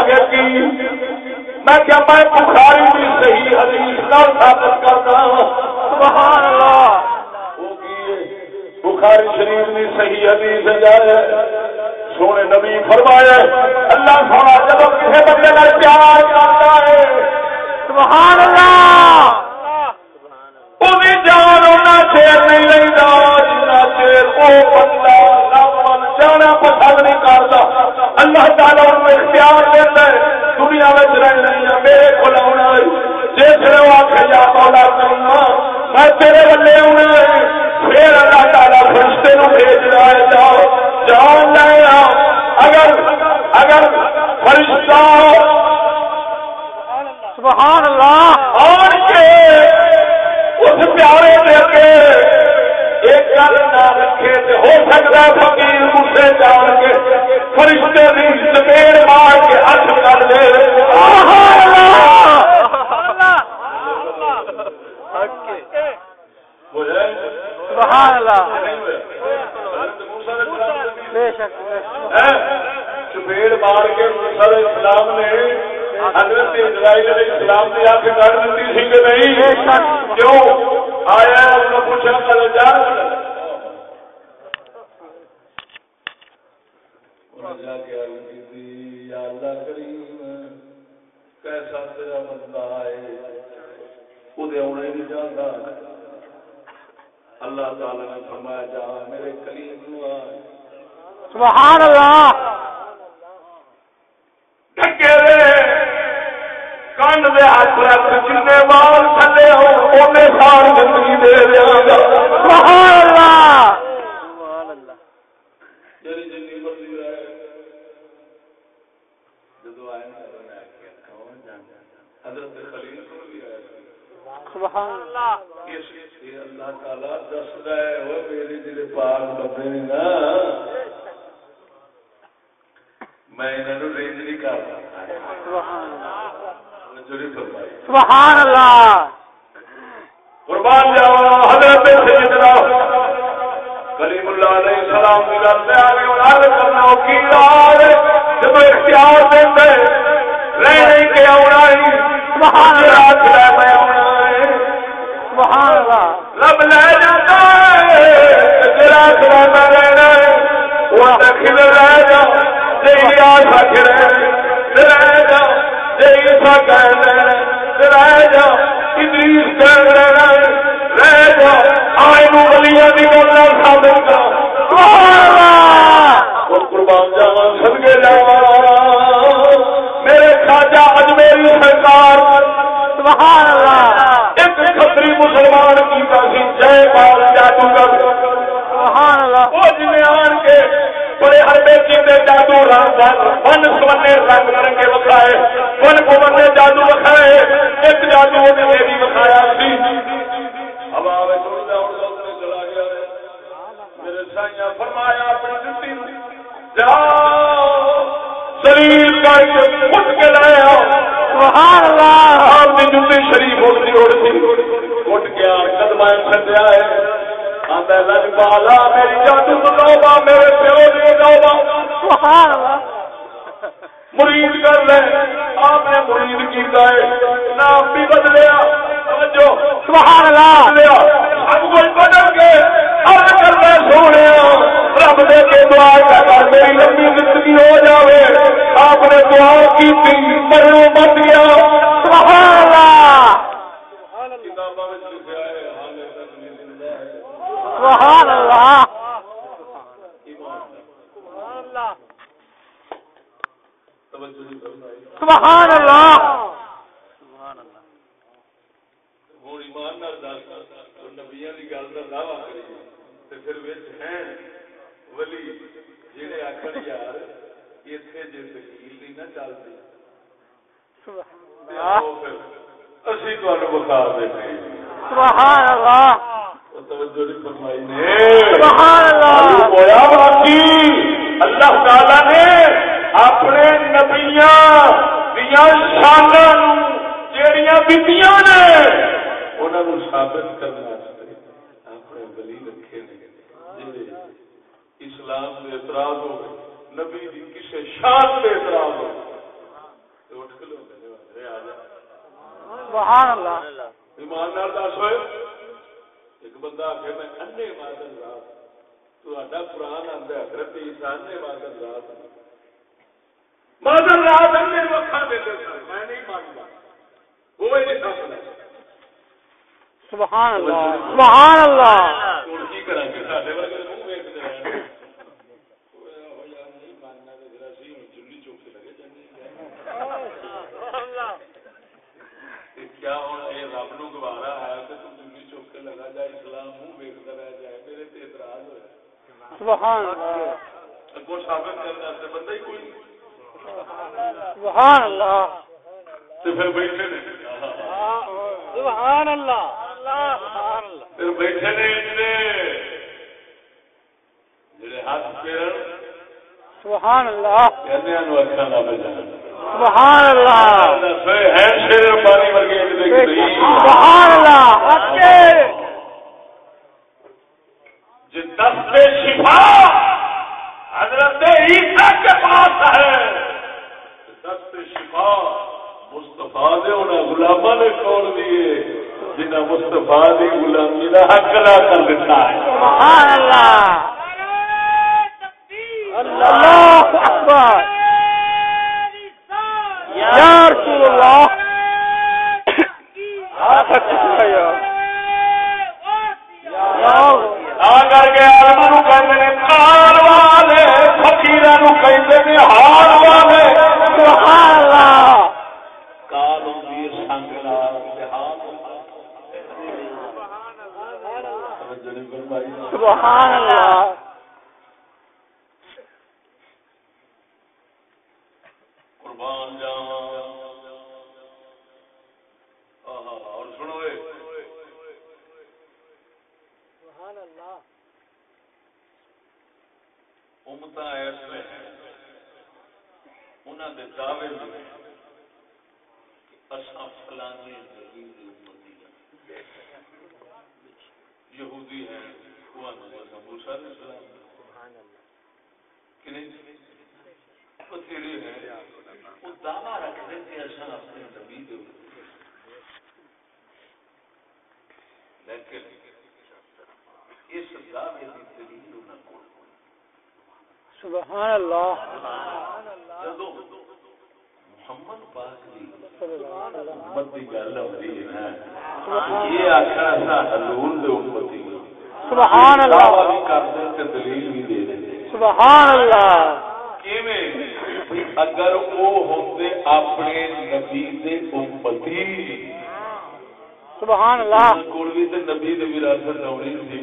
آگے کی۔ میں کیا میں بخاری بھی صحیح حدیث نہ ثابت کرتا سبحان اللہ۔ بخاری شریف نے صحیح حدیث ہے سونے نبی فرمایا اللہ سونا جب کسی بندے کا پیار کرتا ہے۔ سبحان اللہ۔ جان ہونا چیر نہیں لینا جنا چیر وہ بندہ جانا پسند نہیں کرتا۔ اللہ تعالیٰ ان میں اختیار دیتا ہے دنیا میں رہنا میرے کو آنا جس نے وہ آخر جا مولا کرنا میں تیرے بلے آنا ہے پھر اللہ تعالیٰ فرشتے نو بھیج رہا ہے جاؤ۔ جان لے آؤ اگر اگر فرشتہ سبحان اللہ۔ آن کے اس پیارے دے کے گل نہ رکھے تو ہو سکتا ہے فقیر غصے جان کے فرشتے دی زمین مار کے ہاتھ کر دے۔ سبحان اللہ نے بے شک؟ چپیڑ مار کے موسیٰ علیہ السلام نے حضرت اسرائیل علیہ السلام کی آنکھ کر دیتی سی کہ نہیں؟ کیوں؟ آیا اس نے پوچھا کل جا جا کے عرض کی تھی یا اللہ کریم کیسا تیرا بندہ ہے؟ وہ آنے نہیں جانتا اللہ تعالی نے فرمایا جا میرے کلیم نو سبحان اللہ! ڈکے دے کن دے ہاتھ رکھ جن بال تھلے ہو اونے سال زندگی دے دیا گا سبحان اللہ جنی مرضی رہے جدو آئے نا میں آخیا کون جانا حضرت خلیل کو بھی آیا سبحان اللہ اس یہ اللہ تعالی دسدا ہے وہ میرے جڑے پاک بندے نے نا میں انہاں نو رینج نہیں کردا سبحان اللہ جڑی فرمائی سبحان اللہ۔ قربان جاوا حضرت سیدنا کلیم اللہ علیہ السلام کی گل میں آگے اور عرض کرنا ہو کی جب اختیار دیتے رہنے کے آنا ہی سبحان اللہ۔ لے میں آنا ہے سبحان اللہ۔ رب لے جاتا ہے میں رہنا ہے وہ دخل رہ جا جا جی سا کہہ رہ جا ادریس کہہ رہ جا آئے نو دی گل نہ ثابت کر سبحان اللہ اور قربان میرے خواجہ اجمیری سرکار سبحان اللہ۔ بڑے ہربے کیتے جادو رنگ ون سونے رنگ برنگے وکھائے ون پون نے جادو وکھائے ایک جادو نے میری وکھایا سی۔ ہوا میں اڑدا اڑدا اتنے چلا گیا میرے سائیاں فرمایا اپنی جتی نو جاؤ شریف کر کے اٹھ کے لایا۔ سبحان اللہ۔ آپ کی جتی شریف اڑتی اڑتی۔ اٹھ گیا قدم سجیا ہے۔ آتا ہے لج بالا میری جادو تو توبہ میرے پیو دی توبہ سبحان اللہ مرید کر لے آپ نے مرید کیتا ہے نام بھی بدلیا جو سبحان اللہ۔ بدلیا سب کچھ بدل کے ارد کرنا سونے رب دے کے دعا کر میری لمبی زندگی ہو جاوے۔ آپ نے دعا کی مرو بچ گیا سبحان اللہ کتاباں میں لکھا ہے حالے تک نہیں زندہ ہے سبحان اللہ. سبحان اللہ. ہوں ایمان نال دس اور نبیاں دی گل دا دعویٰ کریے تے پھر وچ ہیں ولی جڑے آکھن یار ایتھے جے تکیل نہیں نہ چلدی تے آو پھر اسی تانوں بتا دیتے سبحان اللہ۔ سبحان باقی۔ تعالی نے اپنے نبیاں دیاں شاناں نو جیڑیاں دتیاں نے ثابت واسطے اپنے ولی رکھے نے۔ اسلام دے اعتراض ہو نبی دی کسے شان تے اعتراض ہو اٹھ کے لوگ سبحان اللہ۔ ایمان نال دس ہوئے۔ ایک بندہ آخر میں انے مادن رات قرآن آندا حضرت عیسیٰ نے رات رات سن میں نہیں مانتا وہ نہیں سبحان اللہ سبحان اللہ۔ کی گے ورگے منہ ویکھدے رہن اوے او یار نہیں ماننا تے پھر اسی ہن چلی چوک کے لگے جانے تے کیا ہن اے رب نو گوارا ہے تے تو چلی چوک کے اسلام منہ ویکھدا رہ جائے میرے تے اعتراض ہویا سبحان اللہ۔ اگوں ثابت کرنے واسطے بندہ ہی کوئی نہیں۔ سبحان اللہ۔ تے پھر بیٹھے نے۔ سبحان اللہ۔ سبحان اللہ۔ پھر بیٹھے نے جڑے جڑے ہاتھ پھیرن۔ سبحان اللہ۔ کہندے ہیں اکھاں نہ بجان سبحان اللہ۔ ہے شیر پانی ورگے سبحان اللہ۔ اکے جو دست شفا حضرت عیسیٰ کے پاس ہے دست شفا مصطفیٰ دے انہاں غلاماں نے کھول دیے جنہاں مصطفیٰ دی غلامی دا حق ادا کر دیتا ہے۔ سبحان اللہ۔ اللہ اکبر۔ یا رسول اللہ۔ آ کر کے نو کہندے نے کال والے نے حال والے کال ہے سنگ سبحان اللہ قربان جاواں آہا اور سنو اے امتا ایس میں، انہاں دے دعوے میں اساں فلانے نبی دی امتی ہیں۔ یہودی ہیں وہ انہوں موسیٰ علیہ السلام۔ کہ نہیں؟ بتھیرے ہیں۔ وہ دعویٰ رکھتے تھے اساں اپنے نبی دے اوپر۔ لیکن اس دعوے کی دلیل انہاں کو سبحان اللہ. جدو محمد پاک دی امت دی گل ہوندی ہے نا یہ آخر اساں حضور دے امتی۔ ہیں سبحان اللہ. دعویٰ بھی کرتے تے دلیل بھی دے دیں سبحان اللہ. کیویں؟ اگر وہ ہوندے اپنے نبی دے امتی۔ سبحان اللہ کول بھی تے نبی دی وراثت سی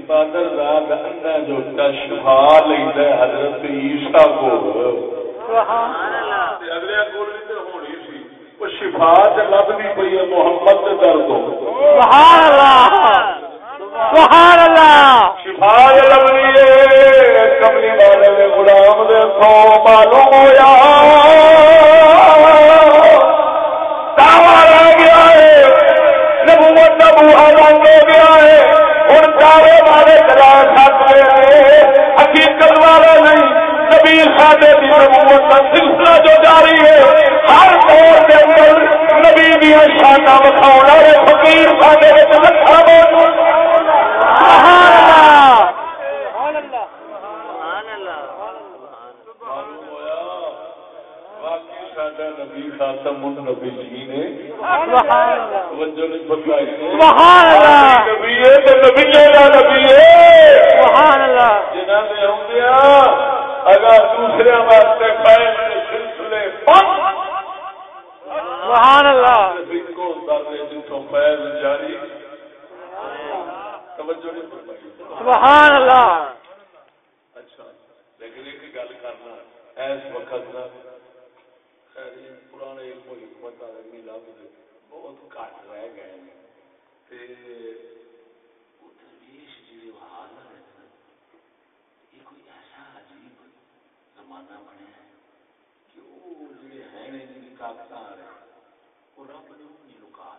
رات اندھا جو شفا لیندا ہے حضرت عیسیٰ کو سبحان تے اگلے تے ہونی سی وہ شفا تے لبدی پئی ہے محمد دے در تو سبحان اللہ سبحان اللہ شفا لبدی ہے کملی والے غلام دے تو معلوم ہویا۔ والے نہیں، نبیل سادے کی نبوت کا سلسلہ جو جاری ہے، ہر دور کے اندر نبی دیا شانہ بکھاؤ والے فقیر سادے رکھا موجود سبحان اللہ نبی خاتم النبی جی نے سبحان اللہ توجہ نہیں فرمائی سبحان اللہ نبی ہے تو نبی کا نبی ہے سبحان اللہ جنہوں نے آدھا اگر دوسرے واسطے کے سلسلے بند سبحان اللہ کو اتارنے جتوں فیض جاری توجہ نہیں فرمائی سبحان اللہ اچھا لیکن ایک گل کرنا اس وقت نا یہ پرانے علم و حکمت والے بھی لفظ بہت گھٹ رہ گئے ہیں تے وہ درویش وہ حاضر ہیں نا یہ کوئی ایسا عجیب زمانہ بنیا ہے کہ وہ جڑے ہیں نے جن کی طاقت آ رہے ہیں وہ رب نے ان کی لکا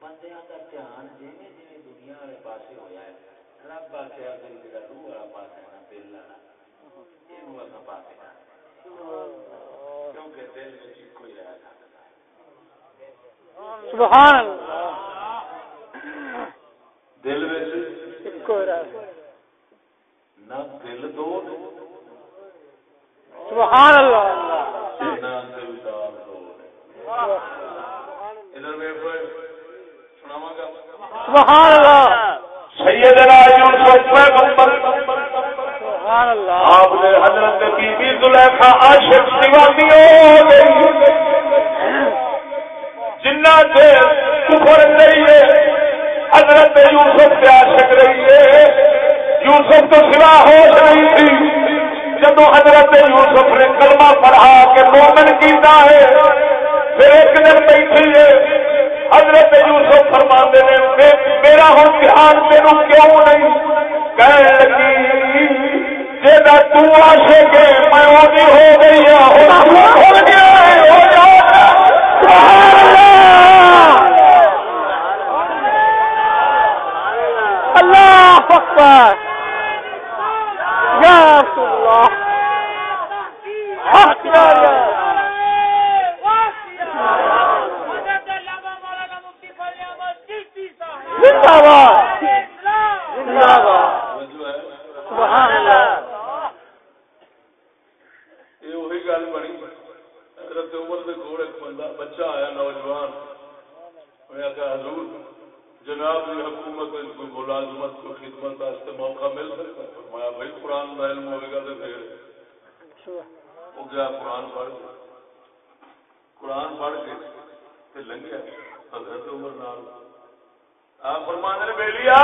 بندیاں دا دھیان جویں دنیا والے پاسے ہویا ہے رب آخیا کر جڑا روح والا پاسا ہے نا دل والا۔ یہ اصا پاسے کیونکہ دل میں ایک رہ سکتا سبحان اللہ۔ دل میں ایک رہ نہ دل دو سبحان اللہ۔ نہ دل دو ادھر میں سناواں گا سبحان اللہ۔ سیدنا یوسف پیغمبر۔ سبحان اللہ۔ آپ نے حضرت بی بی زلیخا عاشق دیوانی ہو گئی جنہ سے کفر نہیں ہے حضرت یوسف سے عاشق رہی ہے۔ یوسف تو سوا ہوش نہیں تھی۔ جب حضرت یوسف نے کلمہ پڑھا کہ مومن کیتا ہے پھر ایک دن بیٹھی ہے۔ حضرت یوسف فرما نے میرا ہوں دھیان میرے کیوں نہیں؟ کہنے لگی جیسا تو آشے میں وہی ہو گئی ہوں. ہو گیا ہو جاؤ سبحان اللہ اللہ اکبر۔ یا رسول اللہ۔ حق یا زندہ باد! زندہ باد سبحان اللہ یہ وہی گل بنی۔ حضرت عمر دے کول ایک بندہ، بچہ آیا نوجوان۔ میں حضور، جناب کی حکومت کوئی ملازمت خدمت واسطے موقع مل سکتا فرمایا، بھائی، قرآن کا علم گا پھر وہ گیا قرآن پڑھ کے۔ قرآن پڑھ کے تے لنگیا۔ حضرت عمر نال فرمانے نے بیلیا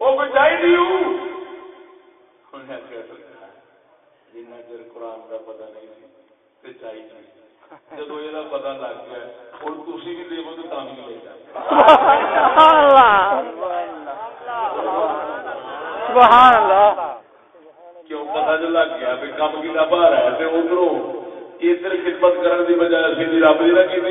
وہ بچائی دیو جنہ چر قرآن کا پتہ نہیں سی چاہیے جب یہ پتا لگ گیا اور تھی بھی دیو تو تم بھی لے جائے سبحان اللہ۔ سبحان اللہ کیوں پتا جو لگ گیا بھی کم کی باہر ہے تے ادھروں۔ ادھر خدمت کرنے کی بجائے اسی دی رب دی نہ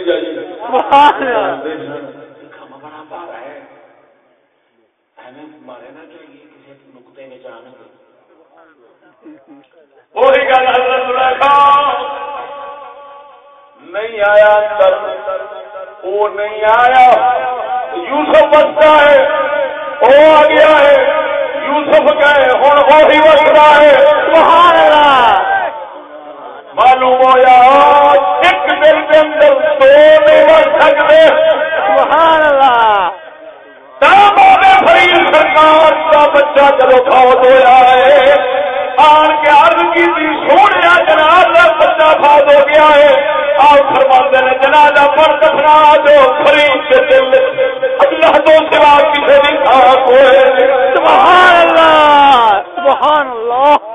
حضرت زلیخا نہیں آیا وہ نہیں آیا۔ یوسف بچتا ہے وہ آ گیا ہے۔ یوسف گئے ہوں وہی بچتا ہے۔ اللہ۔ معلوم ہوا ایک دن کے اندر دو نہیں بچ سکتے۔ سبحان اللہ فرید سرکار کا بچہ چلو فوت ہوا ہے، آن کے عرض کی تھی سونے جناب کا بچہ فوت ہو گیا ہے۔ آپ فرماتے ہیں جنازہ پر دفنا دو، فرید کے دل اللہ تو سوا کسی بھی خاک ہوئے۔ سبحان اللہ سبحان اللہ۔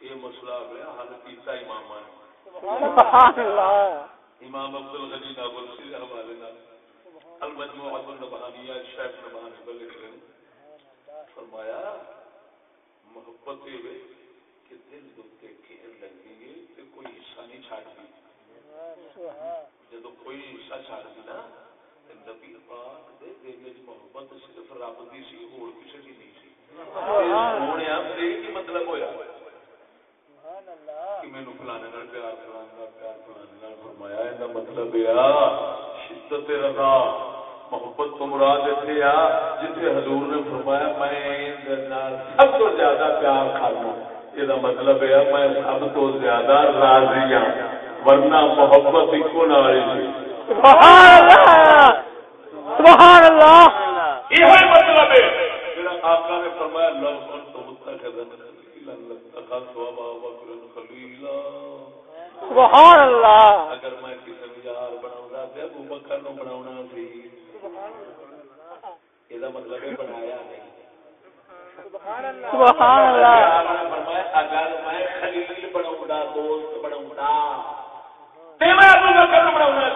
یہ مسئلہ ہوا حل کیتا امام سبحان اللہ۔ امام عبد الغنی ناول سے حوالے نال۔ المجموعۃ النبہانیہ شیخ نبہانی پر لکھ رہے ہیں۔ فرمایا محبت یہ کہ دل دے ہے تے کوئی حصہ نہیں جدو کوئی حصہ نا نبی پاک دے دل محبت صرف رب سی دی نہیں سی۔ سونے کی مطلب ہویا۔ کہ مینوں فلانے نال پیار فلانے نال پیار فلانے نال فرمایا ایندا مطلب یہ شدت رضا۔ محبت تو مراد اتنے آ جتنے حضور نے فرمایا میں سب تو زیادہ پیار کرنا یہ مطلب ہے میں سب تو زیادہ راضی ہاں ورنہ محبت سی سبحان اللہ! یہ مطلب ہے۔ آقا نے فرمایا تو سبحان اللہ! اگر میں کسی یار بناؤں تے ابو بکر نو بناونا سی۔ یہ مطلب ہے بنایا نہیں۔ سبحان اللہ۔ آپ نے فرمایا اگر میں خلیل بناؤں گا دوست بناؤں گا۔ تے میں ابو بکر نو بناونا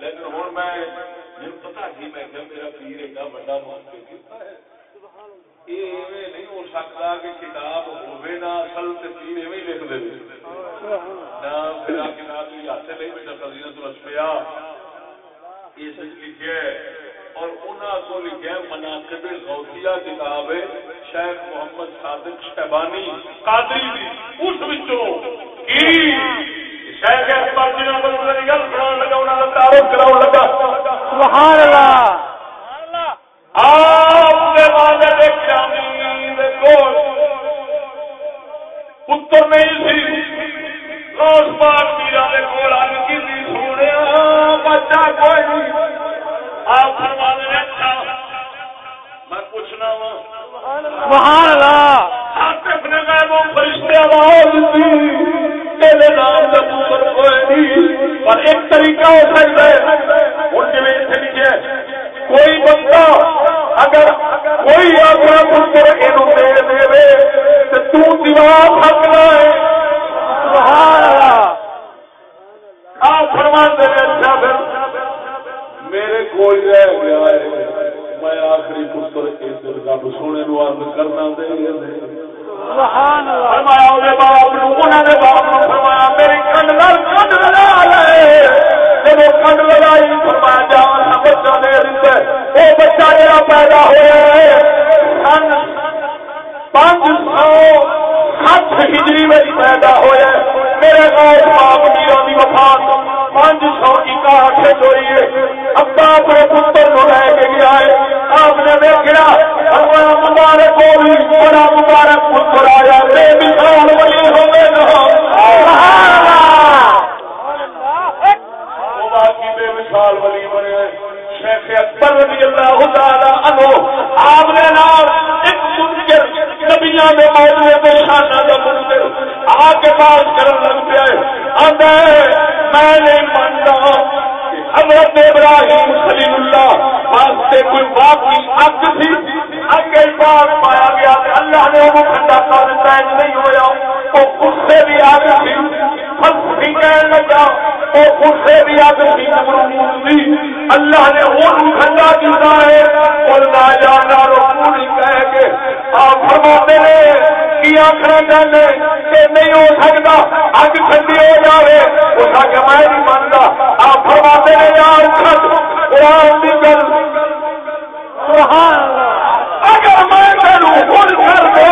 لیکن ہن میں جن پتہ کی میں کہ میرا پیر ایڈا بڑا محقق ہے۔ یہ ایویں نہیں ہو سکتا کہ کتاب ہوے نہ اصل تے پیر ایویں لکھ دے۔ نہ پھر آ کتاب کی ہاتھ نہیں بیٹا فضیلت الاسفیاء یہ سچ لکھیا ہے۔ اور انہاں کو لکھیا ہے مناقب غوثیہ کتاب شیخ محمد صادق شہبانی قادری دی۔ اس وچوں سبحان اللہ۔ آپ نے کول پتر نہیں سی روز پاک میرا دے کول آن کی سی سونے بچہ کوئی نہیں آپ فرمانے نے اچھا میں پوچھنا وا سبحان اللہ عاطف نے فرشتے آواز دی۔ تیرے نام دا پتر کوئی نہیں، پر ایک طریقہ ہو سکتا ہے ہن جویں اتنے لکھے کوئی بندہ اگر کوئی اپنا پتر اینو دے دے تے تو دیوار سکنا ہے آپ فرمان دے اچھا پھر۔ میرے کوئی رہ گیا ہے۔ میں آخری پتر ادھر رب سونے نو عرض کرنا دے۔ سبحان اللہ۔ فرمایا باپ نو باپ نو فرمایا، میری نال لگا لے۔ جب وہ لگائی فرمایا جا بچہ دے وہ بچہ جڑا پیدا ہوا ہے، سن پانچ سو سات ہجری میں پیدا ہوا میرے غیر باپ میرا دی وفات پانچ سو اکاٹھ ہوئی ہے ابا اپنے پتر کو لے کے گیا ہے۔ آپ نے دیکھا ہمارا مبارک ہو بھی بڑا مبارک پتر آیا۔ بے مثال ولی ہو۔ گئے بے مثال ولی بنے شیخ اکبر رضی اللہ تعالی عنہ، آپ نے نام ایک منکر نبیاں دے دے شانہ دا منکر آ کے پاس کرن لگ پیا آندا ہے میں نہیں مانتا حضرت ابراہیم خلیل اللہ واسطے کوئی واقعی حق تھی۔ اگے پاس پایا گیا اللہ نے وہ کھڈا کر دیتا ہے، نہیں ہویا۔ وہ غصے بھی آ تھی۔ فلسفی کہنے لگا غصے دی اگ سی نمرود دی اللہ نے اون کیتا ہے۔ اور آپ فرماتے نے کی آخر چاہتے کہ نہیں ہو سکتا اگ ٹھنڈی ہو جائے اس کے میں نہیں مانتا آپ فرماتے نے یار قرآن کی گل۔ اگر میں تینوں خود کر دے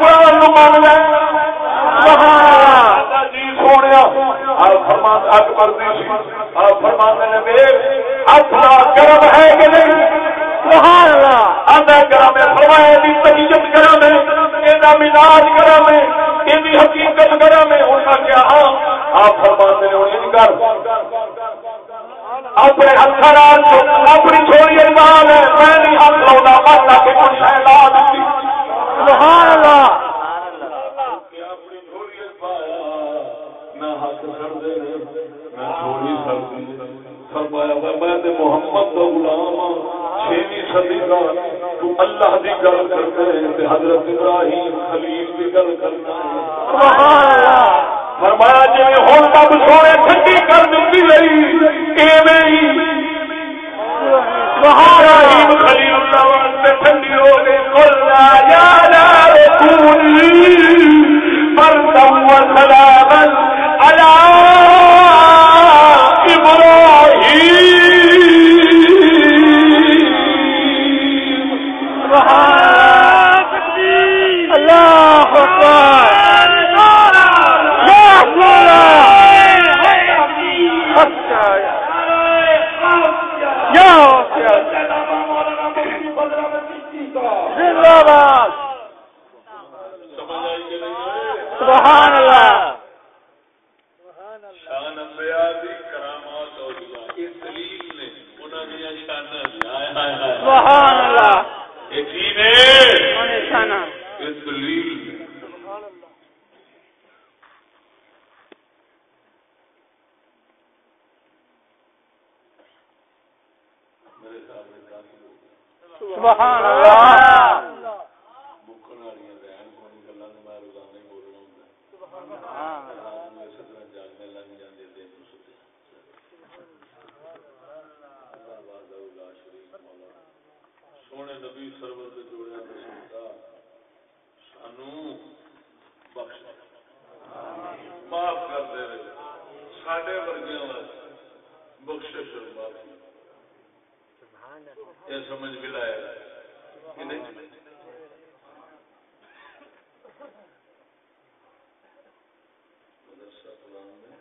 قرآن مان اللہ۔ جی سونے فرمان اگ مرضی سی۔ فرمان اپنا گرم ہے کہ نہیں؟ سبحان اللہ فرمایا دی مزاج حقیقت کیا ہاں آپ کر اپنے اپنی چھوڑی ایمان ہے، میں نہیں ہاتھ مت کچھ ہے لا دیتی سبحان اللہ اپنی چھوڑی نہ ہاتھ سڑ دے نہ چھوڑی فرمایا میں تے محمد کا غلام ہاں چھویں صدی کا تو اللہ دی گل کرتے ہیں تے حضرت ابراہیم خلیل دی گل کرنا ہے۔ سبحان اللہ فرمایا جی ہوں تب سونے ٹھنڈی کر دیتی رہی ایویں ہی۔ ابراہیم خلیل اللہ واسطے ٹھنڈی ہو گئی۔ قلنا یا نار کونی بردا وسلاما علی سبحان اللہ۔ شان انبیاء دی کرامات اولیاء یہ دلیل نے انہاں دی شاناں ہائے ہائے سبحان اللہ۔ یہ کی نے نشانہ یہ دلیل نے میرے سامنے کافی سبحان اللہ مکن والی رہن کون گلا میں روزانہ ہی بولنا ہوں رات میں اسی طرح جاگنے لگ جاندے دن نو ستے اللہ وحدہ لا شریک مولا سونے نبی سرور دے دا سانو بخش۔ معاف کر دے ساڈے ورگیاں واسطے بخشش اور معافی۔ یہ سمجھ بھی لایا کہ نہیں مدرسہ قرآن میں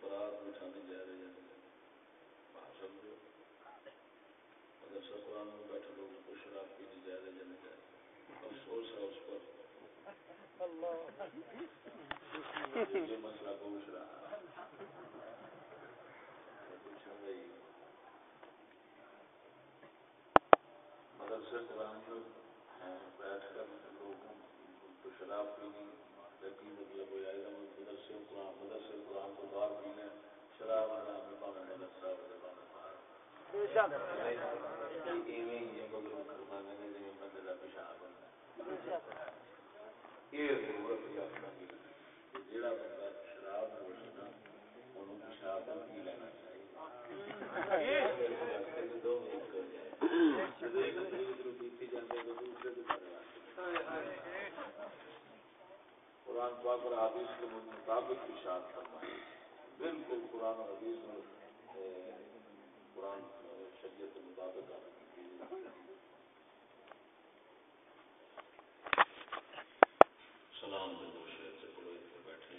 برات بٹھانے جا رہے ہیں باہر سمجھو مدرسہ قرآن میں بیٹھے لوگ کو شراب پینے جا رہے جانے جا رہے افسوس ہے اس پر یہ مسئلہ پوچھ رہا ہے پوچھ رہی مدرسے قرآن میں بیٹھ کر لوگوں کو شراب پینی لیکن مطلب یہ ہے کہ مدرسے قرآن کو باہر پینے شراب حرام ہے باہر ہے باہر باہر ہے؟ بندہ شراب پی لینا چاہیے دو ایک ہو جائے قرآن پاک اور حدیث کے مطابق اشاعت کرنا بالکل قرآن اور حدیث میں قرآن شریعت کے مطابق سلام دو شیر سے پڑھو اتنے بیٹھے